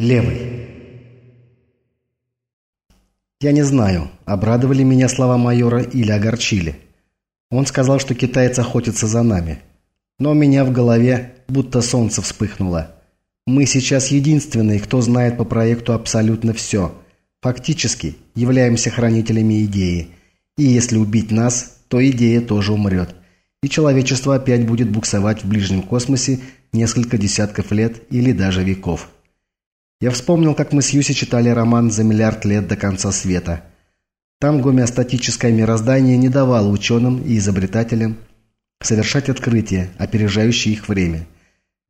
Левый. Я не знаю, обрадовали меня слова майора или огорчили. Он сказал, что китаец охотится за нами. Но у меня в голове будто солнце вспыхнуло. Мы сейчас единственные, кто знает по проекту абсолютно все. Фактически являемся хранителями идеи. И если убить нас, то идея тоже умрет. И человечество опять будет буксовать в ближнем космосе несколько десятков лет или даже веков. Я вспомнил, как мы с Юси читали роман «За миллиард лет до конца света». Там гомеостатическое мироздание не давало ученым и изобретателям совершать открытия, опережающие их время.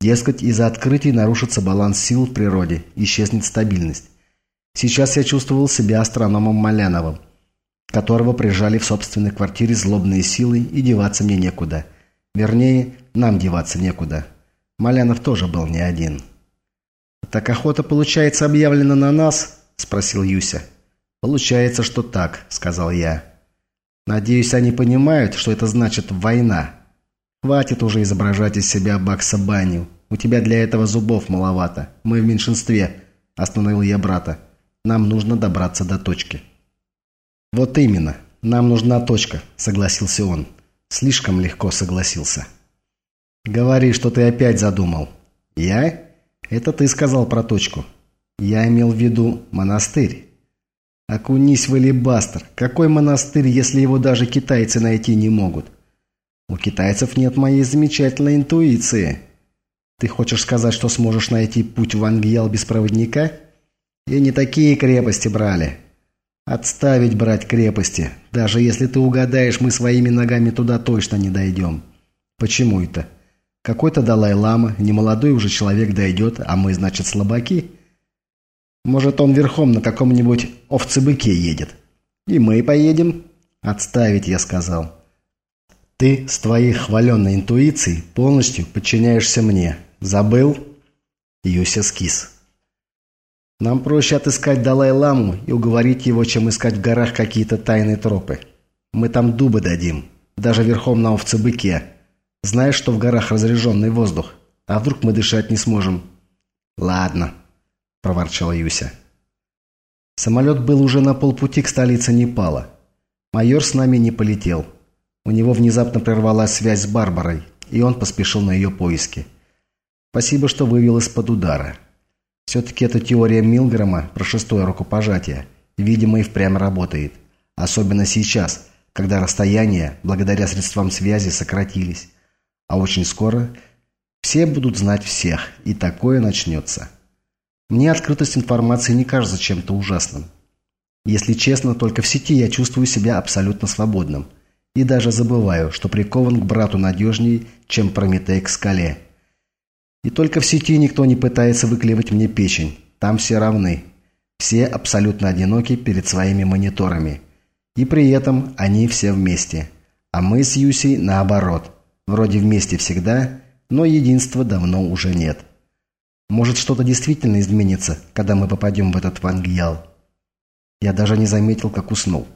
Дескать, из-за открытий нарушится баланс сил в природе, исчезнет стабильность. Сейчас я чувствовал себя астрономом Маляновым, которого прижали в собственной квартире злобные силы и деваться мне некуда. Вернее, нам деваться некуда. Малянов тоже был не один. «Так охота, получается, объявлена на нас?» – спросил Юся. «Получается, что так», – сказал я. «Надеюсь, они понимают, что это значит «война». Хватит уже изображать из себя Бакса Баню. У тебя для этого зубов маловато. Мы в меньшинстве», – остановил я брата. «Нам нужно добраться до точки». «Вот именно. Нам нужна точка», – согласился он. Слишком легко согласился. «Говори, что ты опять задумал». «Я?» «Это ты сказал про точку. Я имел в виду монастырь». «Окунись в Элибастер. Какой монастырь, если его даже китайцы найти не могут?» «У китайцев нет моей замечательной интуиции». «Ты хочешь сказать, что сможешь найти путь в Ангьял без проводника?» «И не такие крепости брали». «Отставить брать крепости. Даже если ты угадаешь, мы своими ногами туда точно не дойдем». «Почему это?» Какой-то Далай-лама, немолодой уже человек дойдет, а мы, значит, слабаки. Может, он верхом на каком-нибудь овцебыке едет. И мы поедем? Отставить, я сказал. Ты с твоей хваленной интуицией полностью подчиняешься мне. Забыл? Юся скис. Нам проще отыскать Далай-ламу и уговорить его, чем искать в горах какие-то тайные тропы. Мы там дубы дадим, даже верхом на овцебыке. Знаешь, что в горах разряженный воздух? А вдруг мы дышать не сможем?» «Ладно», – проворчала Юся. Самолет был уже на полпути к столице Непала. Майор с нами не полетел. У него внезапно прервалась связь с Барбарой, и он поспешил на ее поиски. Спасибо, что вывел из-под удара. Все-таки эта теория Милгрома про шестое рукопожатие, видимо, и впрямь работает. Особенно сейчас, когда расстояния, благодаря средствам связи, сократились. А очень скоро все будут знать всех, и такое начнется. Мне открытость информации не кажется чем-то ужасным. Если честно, только в сети я чувствую себя абсолютно свободным. И даже забываю, что прикован к брату надежнее, чем Прометей к скале. И только в сети никто не пытается выклевать мне печень. Там все равны. Все абсолютно одиноки перед своими мониторами. И при этом они все вместе. А мы с Юсей наоборот – Вроде вместе всегда, но единства давно уже нет. Может, что-то действительно изменится, когда мы попадем в этот Вангьял. Я даже не заметил, как уснул.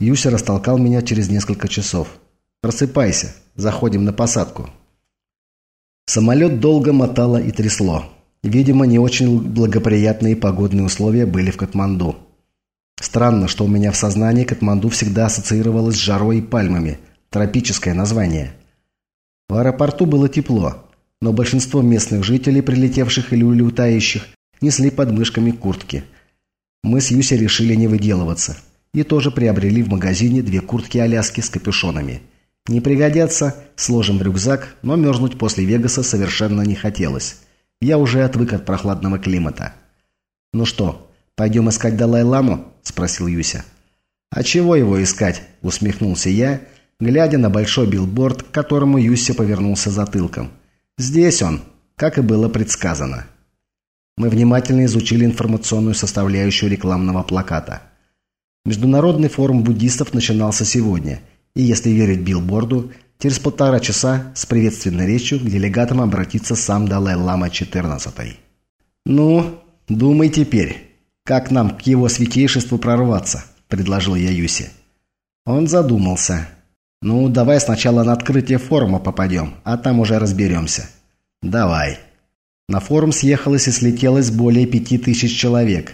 Юся растолкал меня через несколько часов. «Просыпайся, заходим на посадку». Самолет долго мотало и трясло. Видимо, не очень благоприятные погодные условия были в Катманду. Странно, что у меня в сознании Катманду всегда ассоциировалось с жарой и пальмами. Тропическое название. В аэропорту было тепло, но большинство местных жителей, прилетевших или улетающих, несли под мышками куртки. Мы с Юси решили не выделываться и тоже приобрели в магазине две куртки-аляски с капюшонами. Не пригодятся, сложим в рюкзак, но мерзнуть после Вегаса совершенно не хотелось. Я уже отвык от прохладного климата. «Ну что, пойдем искать Далай-ламу?» – спросил Юся. «А чего его искать?» – усмехнулся я – глядя на большой билборд, к которому Юсси повернулся затылком. «Здесь он, как и было предсказано». Мы внимательно изучили информационную составляющую рекламного плаката. Международный форум буддистов начинался сегодня, и, если верить билборду, через полтора часа с приветственной речью к делегатам обратится сам Далай-Лама XIV. «Ну, думай теперь, как нам к его святейшеству прорваться?» – предложил я Юсе. Он задумался. «Ну, давай сначала на открытие форума попадем, а там уже разберемся». «Давай». На форум съехалось и слетелось более пяти тысяч человек.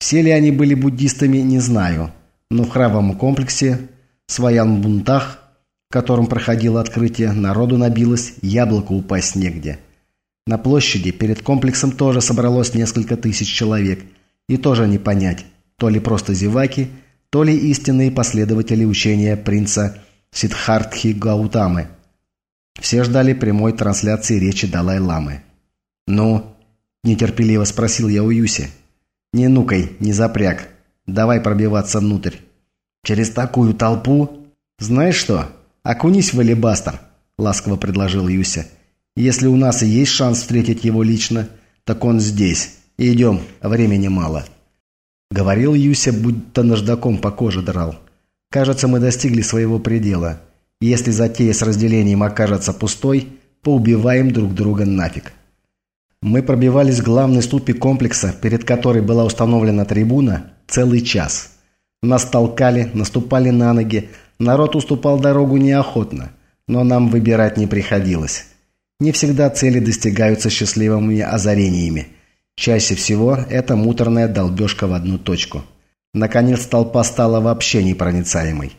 Все ли они были буддистами, не знаю, но в храмовом комплексе Сваян-Бунтах, в котором проходило открытие, народу набилось, яблоко упасть негде. На площади перед комплексом тоже собралось несколько тысяч человек, и тоже не понять, то ли просто зеваки, то ли истинные последователи учения принца Сиддхартхи Гаутамы. Все ждали прямой трансляции речи Далай-ламы. «Ну?» – нетерпеливо спросил я у Юси. «Не нукай, не запряг. Давай пробиваться внутрь». «Через такую толпу?» «Знаешь что? Окунись в алибастер», – ласково предложил Юся. «Если у нас и есть шанс встретить его лично, так он здесь. Идем, времени мало». Говорил Юся, будто наждаком по коже драл. «Кажется, мы достигли своего предела. Если затея с разделением окажется пустой, поубиваем друг друга нафиг». Мы пробивались к главной ступе комплекса, перед которой была установлена трибуна, целый час. Нас толкали, наступали на ноги, народ уступал дорогу неохотно, но нам выбирать не приходилось. Не всегда цели достигаются счастливыми озарениями. Чаще всего это муторная долбежка в одну точку. Наконец толпа стала вообще непроницаемой.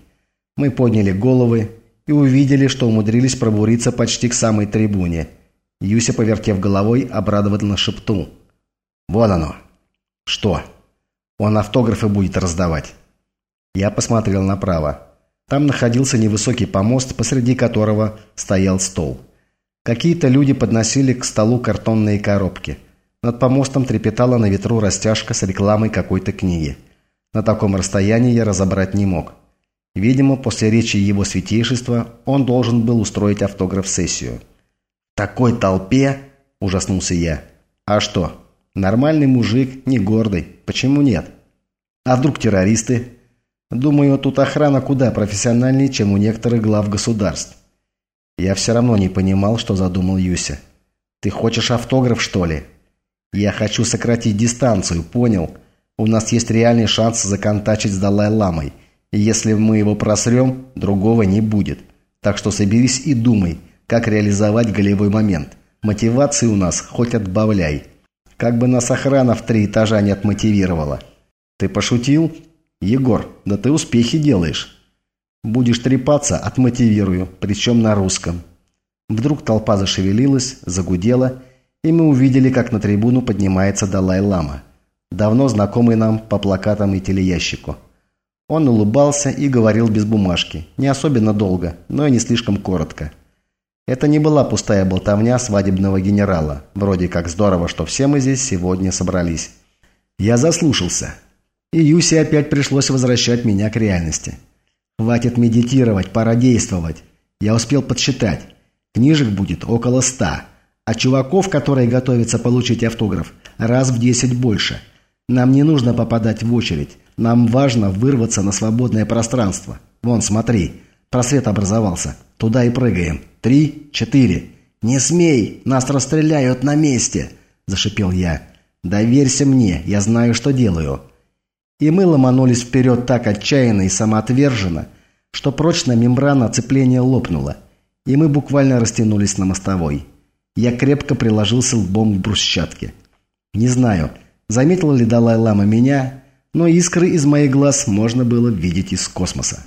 Мы подняли головы и увидели, что умудрились пробуриться почти к самой трибуне – Юся, повертев головой, обрадованно шептул. «Вот оно!» «Что?» «Он автографы будет раздавать». Я посмотрел направо. Там находился невысокий помост, посреди которого стоял стол. Какие-то люди подносили к столу картонные коробки. Над помостом трепетала на ветру растяжка с рекламой какой-то книги. На таком расстоянии я разобрать не мог. Видимо, после речи его святейшества он должен был устроить автограф-сессию такой толпе?» – ужаснулся я. «А что? Нормальный мужик, не гордый. Почему нет? А вдруг террористы?» «Думаю, тут охрана куда профессиональнее, чем у некоторых глав государств». Я все равно не понимал, что задумал Юся. «Ты хочешь автограф, что ли?» «Я хочу сократить дистанцию, понял? У нас есть реальный шанс законтачить с Далай-ламой. И если мы его просрем, другого не будет. Так что соберись и думай – как реализовать голевой момент. Мотивации у нас хоть отбавляй. Как бы нас охрана в три этажа не отмотивировала. Ты пошутил? Егор, да ты успехи делаешь. Будешь трепаться, отмотивирую, причем на русском. Вдруг толпа зашевелилась, загудела, и мы увидели, как на трибуну поднимается Далай-Лама. Давно знакомый нам по плакатам и телеящику. Он улыбался и говорил без бумажки, не особенно долго, но и не слишком коротко. Это не была пустая болтовня свадебного генерала. Вроде как здорово, что все мы здесь сегодня собрались. Я заслушался. И Юсе опять пришлось возвращать меня к реальности. Хватит медитировать, пора действовать. Я успел подсчитать. Книжек будет около ста. А чуваков, которые готовятся получить автограф, раз в десять больше. Нам не нужно попадать в очередь. Нам важно вырваться на свободное пространство. Вон, смотри, просвет образовался. Туда и прыгаем. Три, четыре. «Не смей! Нас расстреляют на месте!» – зашипел я. «Доверься мне, я знаю, что делаю». И мы ломанулись вперед так отчаянно и самоотверженно, что прочная мембрана оцепления лопнула, и мы буквально растянулись на мостовой. Я крепко приложился лбом к брусчатке. Не знаю, заметил ли Далай-Лама меня, но искры из моих глаз можно было видеть из космоса.